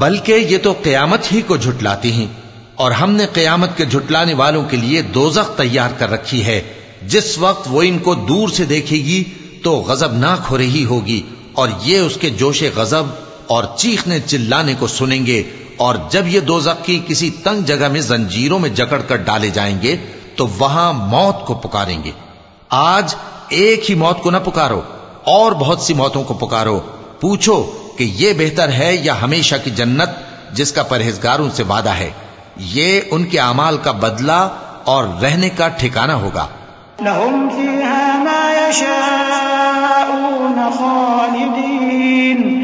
बल्कि ये तो कयामत ही को झुटलाती हैं और हमने कयामत के झुटलाने वालों के लिए दोजख तैयार कर रखी है जिस वक्त वो इनको दूर से देखेगी तो गजबनाक हो रही होगी और ये उसके जोशे गजब और चीखने चिल्लाने को सुनेंगे और जब ये दो दोजखी किसी तंग जगह में जंजीरों में जकड़ कर डाले जाएँगे तो वहाँ मौत को पुकारेंगे। आज एक ही मौत को ना पुकारो, और बहुत सी मौतों को पुकारो। पूछो कि यह बेहतर है या हमेशा की जन्नत जिसका परहेजगार उनसे वादा है। ये उनके अमाल का बदला और रहने का ठिकाना होगा। लहुम फीहा मा यशाऊन खालिदीन।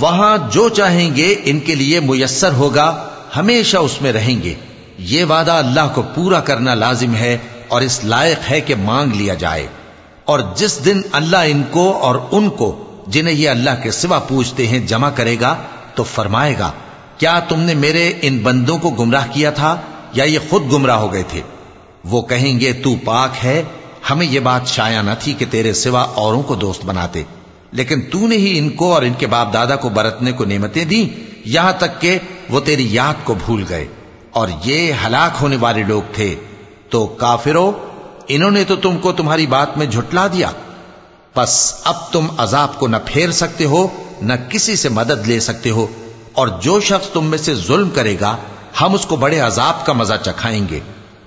वहां जो चाहेंगे इनके लिए मुयस्सर होगा हमेशा उसमें रहेंगे ये वादा अल्लाह को पूरा करना लाजिम है और इस लायक है कि मांग लिया जाए और जिस दिन अल्लाह इनको और उनको जिन्हें ये अल्लाह के सिवा पूछते हैं जमा करेगा तो फरमाएगा, क्या तुमने मेरे इन बंदों को गुमराह किया था, या ये खुद गुमराह हो गए थे? वो कहेंगे, तू पाक है, हमें ये बात शाया न थी कि तेरे सिवा औरों को दोस्त बनाते। लेकिन तूने ही इनको और इनके बाप दादा को बरतने को नेमतें दी, यहाँ तक कि वो तेरी याद को भूल गए। और ये हलाक होने वाले लोग थे। तो काफिरो, इन्होंने तो तुमको तुम्हारी बात में झुटला दिया। बस अब तुम अजाब को न फेर सकते हो, न किसी से मदद ले सकते हो, और जो शख्स तुम में से जुल्म करेगा, हम उसको बड़े अजाब का मज़ा चखाएँगे।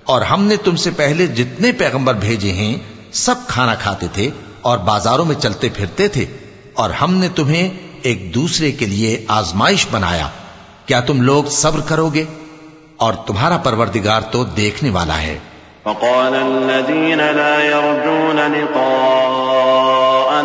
और हमने तुमसे पहले जितने पैगंबर भेजे हैं, सब खाना खाते थे और बाजारों में चलते फिरते थे, और हमने तुम्हें एक दूसरे के लिए आजमाइश बनाया। क्या तुम लोग सब्र करोगे? और तुम्हारा परवरदिगार तो देखने वाला है।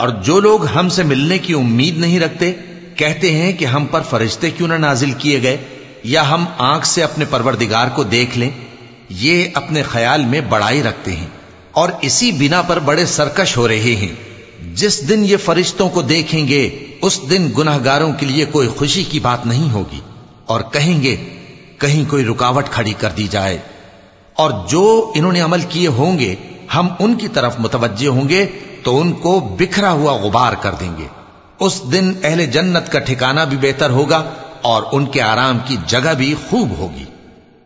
और जो लोग हमसे मिलने की उम्मीद नहीं रखते कहते हैं कि हम पर फरिश्ते क्यों ना नाजिल किए गए या हम आंख से अपने परवरदिगार को देख लें ये अपने ख्याल में बड़ाई रखते हैं और इसी बिना पर बड़े सरकश हो रहे हैं। जिस दिन ये फरिश्तों को देखेंगे, उस दिन गुनाहगारों के लिए कोई खुशी की बात नहीं होगी। और कहेंगे, कहीं कोई रुकावट खड़ी कर दी जाए। और जो इन्होंने अमल किए होंगे, हम उनकी तरफ़ मुतवजे होंगे तो उनको बिखरा हुआ गुबार कर देंगे। उस दिन अहले जन्नत का ठिकाना भी बेहतर होगा और उनके आराम की जगह भी खूब होगी।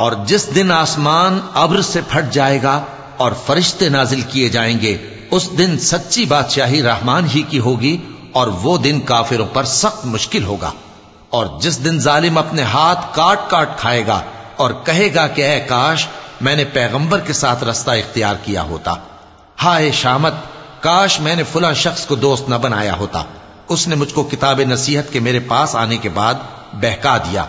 और जिस दिन आसमान अब्र से फट जाएगा और फरिश्ते नाजिल किए जाएंगे उस दिन सच्ची बादशाही रहमान ही की होगी और वो दिन काफिरों पर सख्त मुश्किल होगा और जिस दिन जालिम अपने हाथ काट काट खाएगा और कहेगा कि ऐ काश मैंने पैगंबर के साथ रास्ता इख्तियार किया होता हाय शामत, काश मैंने फुला शख्स को दोस्त न बनाया होता। उसने मुझको किताब नसीहत के मेरे पास आने के बाद बहका दिया।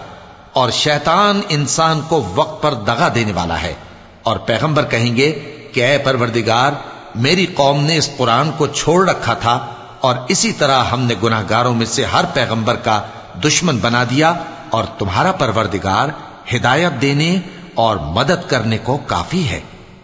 और शैतान इंसान को वक्त पर दगा देने वाला है। और पैगंबर कहेंगे कि परवरदिगार, मेरी कौम ने इस कुरान को छोड़ रखा था, और इसी तरह हमने गुनाहगारों में से हर पैगंबर का दुश्मन बना दिया, और तुम्हारा परवरदिगार हिदायत देने और मदद करने को काफ़ी है।